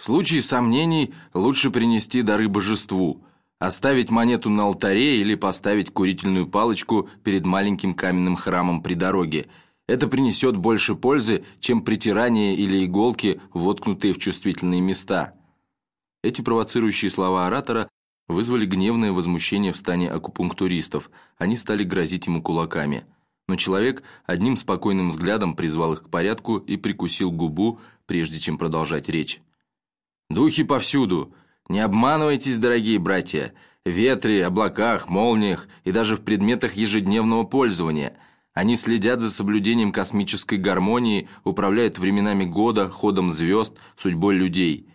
В случае сомнений лучше принести дары божеству, оставить монету на алтаре или поставить курительную палочку перед маленьким каменным храмом при дороге. Это принесет больше пользы, чем притирание или иголки, воткнутые в чувствительные места. Эти провоцирующие слова оратора вызвали гневное возмущение в стане акупунктуристов. Они стали грозить ему кулаками. Но человек одним спокойным взглядом призвал их к порядку и прикусил губу, прежде чем продолжать речь. «Духи повсюду! Не обманывайтесь, дорогие братья! В ветре, облаках, молниях и даже в предметах ежедневного пользования. Они следят за соблюдением космической гармонии, управляют временами года, ходом звезд, судьбой людей».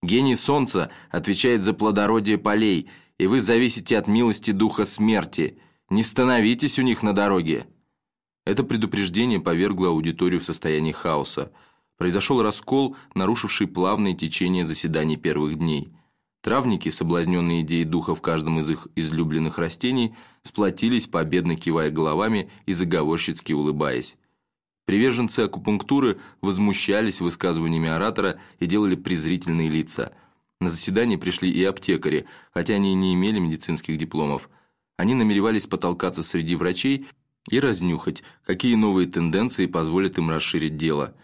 Гений Солнца отвечает за плодородие полей, и вы зависите от милости Духа Смерти. Не становитесь у них на дороге». Это предупреждение повергло аудиторию в состояние хаоса. Произошел раскол, нарушивший плавное течение заседаний первых дней. Травники, соблазненные идеей духа в каждом из их излюбленных растений, сплотились, победно кивая головами и заговорщицки улыбаясь. Приверженцы акупунктуры возмущались высказываниями оратора и делали презрительные лица. На заседание пришли и аптекари, хотя они и не имели медицинских дипломов. Они намеревались потолкаться среди врачей и разнюхать, какие новые тенденции позволят им расширить дело.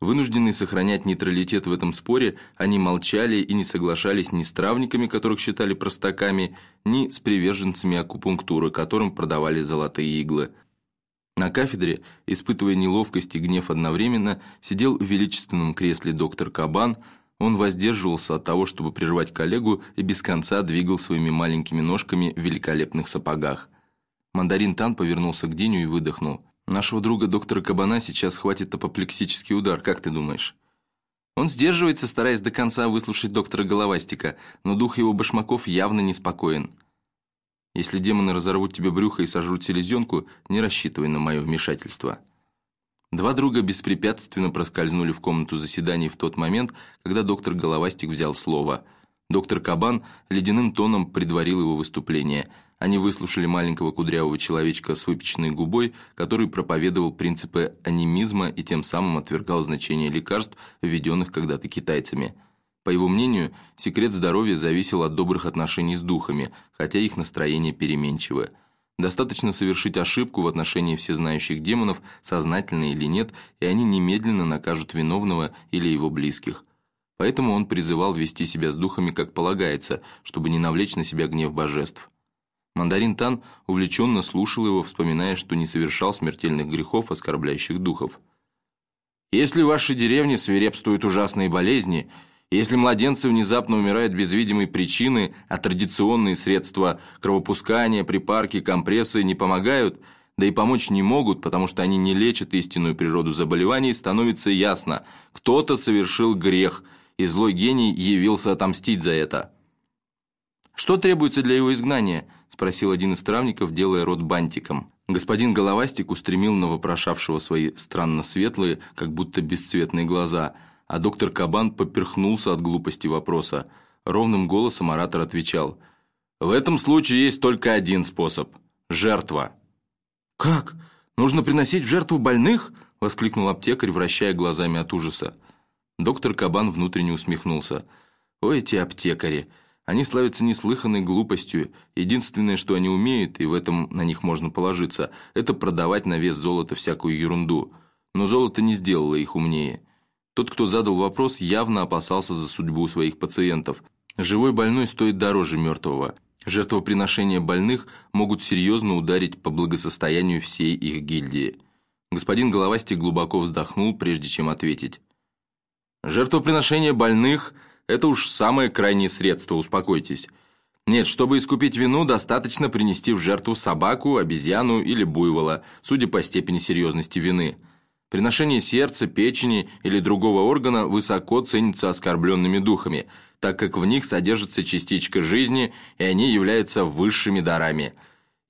Вынужденные сохранять нейтралитет в этом споре, они молчали и не соглашались ни с травниками, которых считали простаками, ни с приверженцами акупунктуры, которым продавали золотые иглы. На кафедре, испытывая неловкость и гнев одновременно, сидел в величественном кресле доктор Кабан. Он воздерживался от того, чтобы прервать коллегу, и без конца двигал своими маленькими ножками в великолепных сапогах. Мандарин Тан повернулся к Диню и выдохнул. «Нашего друга доктора Кабана сейчас хватит апоплексический удар, как ты думаешь?» Он сдерживается, стараясь до конца выслушать доктора Головастика, но дух его башмаков явно неспокоен. Если демоны разорвут тебе брюхо и сожрут селезенку, не рассчитывай на мое вмешательство». Два друга беспрепятственно проскользнули в комнату заседаний в тот момент, когда доктор Головастик взял слово. Доктор Кабан ледяным тоном предварил его выступление. Они выслушали маленького кудрявого человечка с выпеченной губой, который проповедовал принципы анимизма и тем самым отвергал значение лекарств, введенных когда-то китайцами – по его мнению, секрет здоровья зависел от добрых отношений с духами, хотя их настроение переменчивое. Достаточно совершить ошибку в отношении всезнающих демонов, сознательно или нет, и они немедленно накажут виновного или его близких. Поэтому он призывал вести себя с духами как полагается, чтобы не навлечь на себя гнев божеств. Мандарин Тан увлеченно слушал его, вспоминая, что не совершал смертельных грехов, оскорбляющих духов. «Если в вашей деревне свирепствуют ужасные болезни», если младенцы внезапно умирают без видимой причины, а традиционные средства кровопускания, припарки, компрессы не помогают, да и помочь не могут, потому что они не лечат истинную природу заболеваний, становится ясно, кто-то совершил грех, и злой гений явился отомстить за это. «Что требуется для его изгнания?» – спросил один из травников, делая рот бантиком. Господин Головастик устремил на вопрошавшего свои странно светлые, как будто бесцветные глаза – а доктор Кабан поперхнулся от глупости вопроса. Ровным голосом оратор отвечал. «В этом случае есть только один способ – жертва». «Как? Нужно приносить в жертву больных?» – воскликнул аптекарь, вращая глазами от ужаса. Доктор Кабан внутренне усмехнулся. «Ой, эти аптекари! Они славятся неслыханной глупостью. Единственное, что они умеют, и в этом на них можно положиться, это продавать на вес золота всякую ерунду. Но золото не сделало их умнее». Тот, кто задал вопрос, явно опасался за судьбу своих пациентов. Живой больной стоит дороже мертвого. Жертвоприношения больных могут серьезно ударить по благосостоянию всей их гильдии. Господин Головастик глубоко вздохнул, прежде чем ответить. «Жертвоприношение больных – это уж самое крайнее средство, успокойтесь. Нет, чтобы искупить вину, достаточно принести в жертву собаку, обезьяну или буйвола, судя по степени серьезности вины – Приношение сердца, печени или другого органа высоко ценится оскорбленными духами, так как в них содержится частичка жизни, и они являются высшими дарами.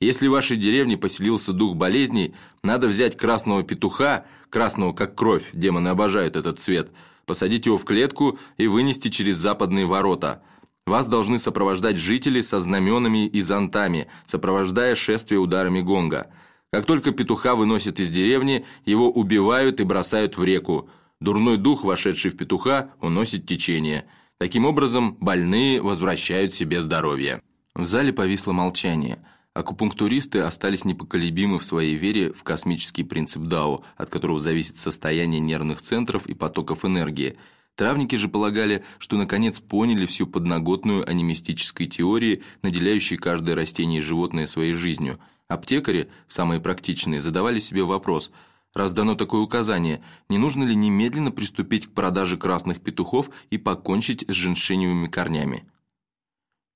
Если в вашей деревне поселился дух болезней, надо взять красного петуха, красного как кровь, демоны обожают этот цвет, посадить его в клетку и вынести через западные ворота. Вас должны сопровождать жители со знаменами и зонтами, сопровождая шествие ударами гонга – как только петуха выносят из деревни, его убивают и бросают в реку. Дурной дух, вошедший в петуха, уносит течение. Таким образом, больные возвращают себе здоровье. В зале повисло молчание. Акупунктуристы остались непоколебимы в своей вере в космический принцип Дао, от которого зависит состояние нервных центров и потоков энергии. Травники же полагали, что наконец поняли всю подноготную анимистической теории, наделяющей каждое растение и животное своей жизнью. Аптекари, самые практичные, задавали себе вопрос – Раз дано такое указание, не нужно ли немедленно приступить к продаже красных петухов и покончить с женьшеневыми корнями?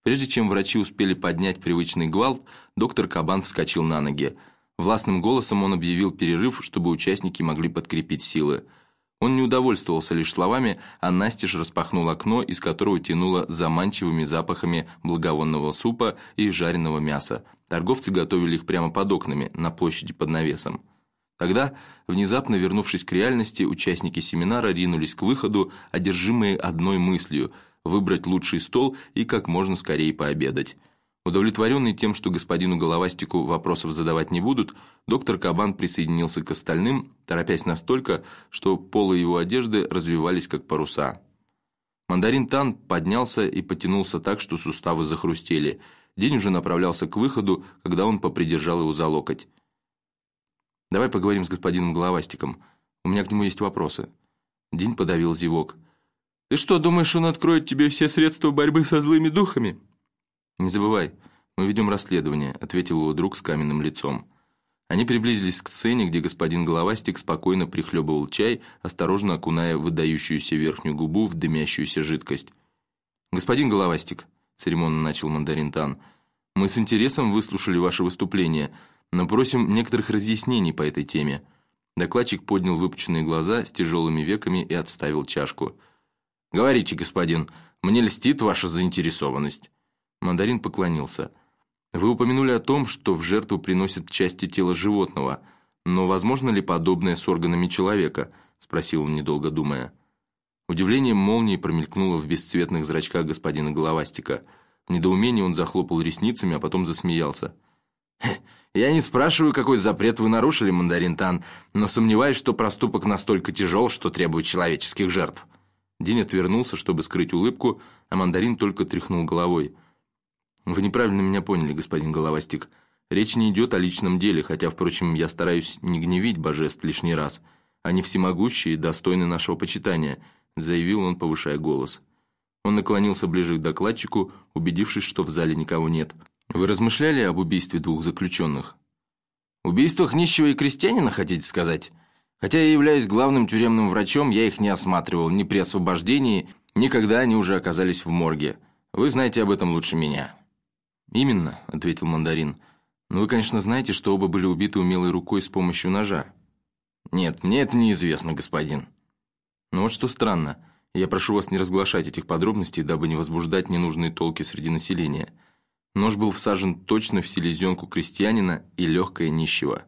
Прежде чем врачи успели поднять привычный гвалт, доктор Кабан вскочил на ноги. Властным голосом он объявил перерыв, чтобы участники могли подкрепить силы. Он не удовольствовался лишь словами, а настежь распахнул окно, из которого тянуло заманчивыми запахами благовонного супа и жареного мяса. Торговцы готовили их прямо под окнами, на площади под навесом. Тогда, внезапно вернувшись к реальности, участники семинара ринулись к выходу, одержимые одной мыслью – выбрать лучший стол и как можно скорее пообедать. Удовлетворенный тем, что господину Головастику вопросов задавать не будут, доктор Кабан присоединился к остальным, торопясь настолько, что полы его одежды развивались как паруса. Мандарин Тан поднялся и потянулся так, что суставы захрустели. День уже направлялся к выходу, когда он попридержал его за локоть. «Давай поговорим с господином Головастиком. У меня к нему есть вопросы». День подавил зевок. Ты что, думаешь, он откроет тебе все средства борьбы со злыми духами?» «Не забывай, мы ведем расследование», — ответил его друг с каменным лицом. Они приблизились к сцене, где господин Головастик спокойно прихлебывал чай, осторожно окуная выдающуюся верхнюю губу в дымящуюся жидкость. «Господин Головастик», — церемонно начал мандарин Тан, — «мы с интересом выслушали ваше выступление, но просим некоторых разъяснений по этой теме». Докладчик поднял выпученные глаза с тяжелыми веками и отставил чашку — «Говорите, господин, мне льстит ваша заинтересованность». Мандарин поклонился. «Вы упомянули о том, что в жертву приносят части тела животного, но возможно ли подобное с органами человека?» спросил он, недолго думая. Удивление молнией промелькнуло в бесцветных зрачках господина Головастика. В недоумении он захлопал ресницами, а потом засмеялся. «Я не спрашиваю, какой запрет вы нарушили, мандарин Тан, но сомневаюсь, что проступок настолько тяжел, что требует человеческих жертв». День отвернулся, чтобы скрыть улыбку, а мандарин только тряхнул головой. «Вы неправильно меня поняли, господин Головастик. Речь не идет о личном деле, хотя, впрочем, я стараюсь не гневить божеств лишний раз. Они всемогущие и достойны нашего почитания», заявил он, повышая голос. Он наклонился ближе к докладчику, убедившись, что в зале никого нет. «Вы размышляли об убийстве двух заключенных?» «Убийствах нищего и крестьянина, хотите сказать?» Хотя я являюсь главным тюремным врачом, я их не осматривал ни при освобождении, ни когда они уже оказались в морге. Вы знаете об этом лучше меня». «Именно», — ответил мандарин. «Но вы, конечно, знаете, что оба были убиты умелой рукой с помощью ножа». «Нет, мне это неизвестно, господин». «Ну вот что странно. Я прошу вас не разглашать этих подробностей, дабы не возбуждать ненужные толки среди населения. Нож был всажен точно в селезенку крестьянина и легкое нищего».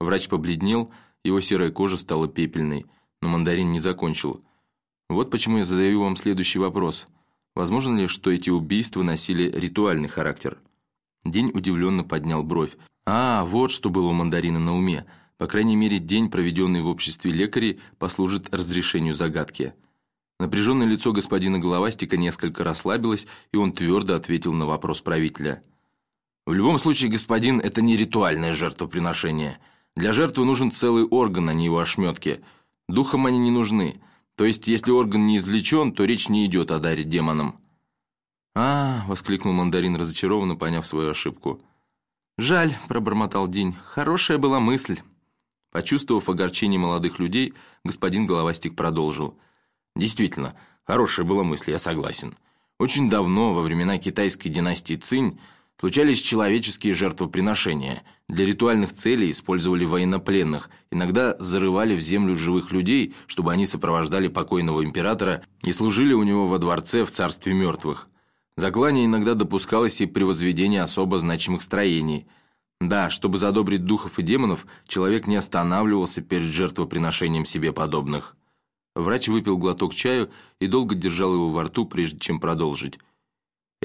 Врач побледнел, — его серая кожа стала пепельной, но мандарин не закончил. Вот почему я задаю вам следующий вопрос. Возможно ли, что эти убийства носили ритуальный характер? День удивленно поднял бровь. А, вот что было у мандарина на уме. По крайней мере, день, проведенный в обществе лекарей, послужит разрешению загадки. Напряженное лицо господина Головастика несколько расслабилось, и он твердо ответил на вопрос правителя. «В любом случае, господин, это не ритуальное жертвоприношение – для жертвы нужен целый орган, а не его ошметки. Духам они не нужны. То есть, если орган не извлечен, то речь не идет о даре демонам. «А!» — воскликнул мандарин, разочарованно поняв свою ошибку. «Жаль», — пробормотал День, — «хорошая была мысль». Почувствовав огорчение молодых людей, господин Головастик продолжил. «Действительно, хорошая была мысль, я согласен. Очень давно, во времена китайской династии Цинь, Случались человеческие жертвоприношения. Для ритуальных целей использовали военнопленных, иногда зарывали в землю живых людей, чтобы они сопровождали покойного императора и служили у него во дворце в царстве мертвых. Заклание иногда допускалось и при возведении особо значимых строений. Да, чтобы задобрить духов и демонов, человек не останавливался перед жертвоприношением себе подобных. Врач выпил глоток чаю и долго держал его во рту, прежде чем продолжить.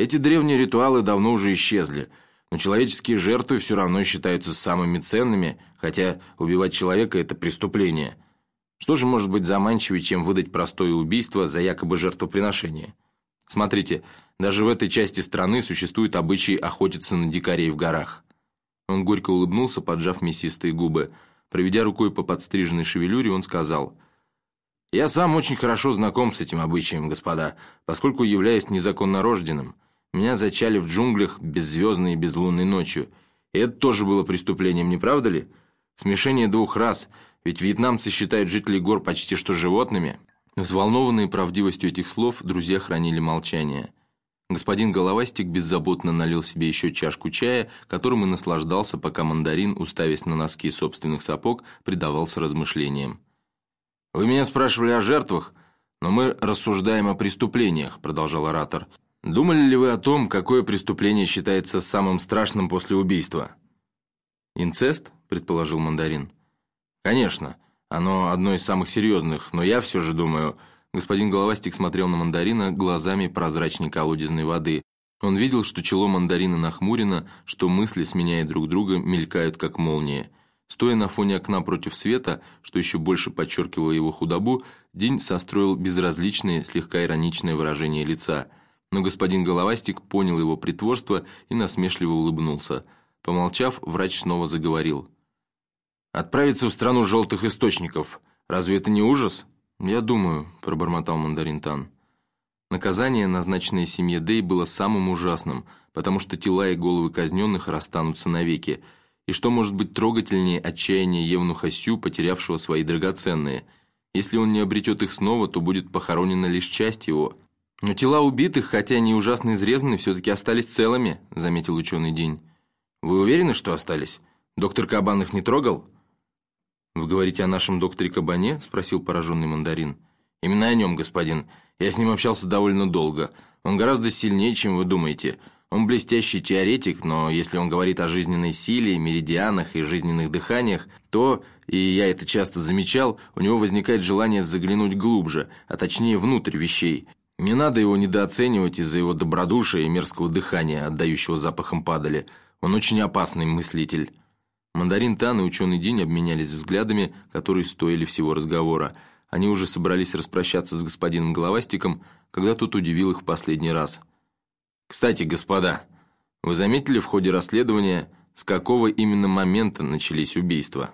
Эти древние ритуалы давно уже исчезли, но человеческие жертвы все равно считаются самыми ценными, хотя убивать человека – это преступление. Что же может быть заманчивее, чем выдать простое убийство за якобы жертвоприношение? Смотрите, даже в этой части страны существует обычай охотиться на дикарей в горах». Он горько улыбнулся, поджав мясистые губы. Проведя рукой по подстриженной шевелюре, он сказал, «Я сам очень хорошо знаком с этим обычаем, господа, поскольку являюсь незаконно рожденным. Меня зачали в джунглях беззвездной и безлунной ночью. И это тоже было преступлением, не правда ли? Смешение двух рас, ведь вьетнамцы считают жителей гор почти что животными». Взволнованные правдивостью этих слов, друзья хранили молчание. Господин Головастик беззаботно налил себе еще чашку чая, которым и наслаждался, пока мандарин, уставясь на носки собственных сапог, предавался размышлениям. «Вы меня спрашивали о жертвах, но мы рассуждаем о преступлениях», продолжал оратор. «Думали ли вы о том, какое преступление считается самым страшным после убийства?» «Инцест?» – предположил мандарин. «Конечно, оно одно из самых серьезных, но я все же думаю...» Господин Головастик смотрел на мандарина глазами прозрачной колодезной воды. Он видел, что чело мандарина нахмурено, что мысли, сменяя друг друга, мелькают как молнии. Стоя на фоне окна против света, что еще больше подчеркивало его худобу, День состроил безразличное, слегка ироничное выражение лица. Но господин Головастик понял его притворство и насмешливо улыбнулся. Помолчав, врач снова заговорил. «Отправиться в страну желтых источников. Разве это не ужас?» «Я думаю», – пробормотал мандарин Тан. Наказание, назначенное семье Дэй, было самым ужасным, потому что тела и головы казненных расстанутся навеки. И что может быть трогательнее отчаяния Евнуха Сю, потерявшего свои драгоценные? Если он не обретет их снова, то будет похоронена лишь часть его. «Но тела убитых, хотя они ужасно изрезаны, все-таки остались целыми», – заметил ученый День. «Вы уверены, что остались? Доктор Кабан их не трогал?» «Вы говорите о нашем докторе Кабане?» – спросил пораженный мандарин. «Именно о нем, господин. Я с ним общался довольно долго. Он гораздо сильнее, чем вы думаете. Он блестящий теоретик, но если он говорит о жизненной силе, меридианах и жизненных дыханиях, то, и я это часто замечал, у него возникает желание заглянуть глубже, а точнее внутрь вещей. Не надо его недооценивать из-за его добродушия и мерзкого дыхания, отдающего запахом падали. Он очень опасный мыслитель». Мандарин Тан и ученый День обменялись взглядами, которые стоили всего разговора. Они уже собрались распрощаться с господином Головастиком, когда тот удивил их в последний раз. «Кстати, господа, вы заметили в ходе расследования, с какого именно момента начались убийства?»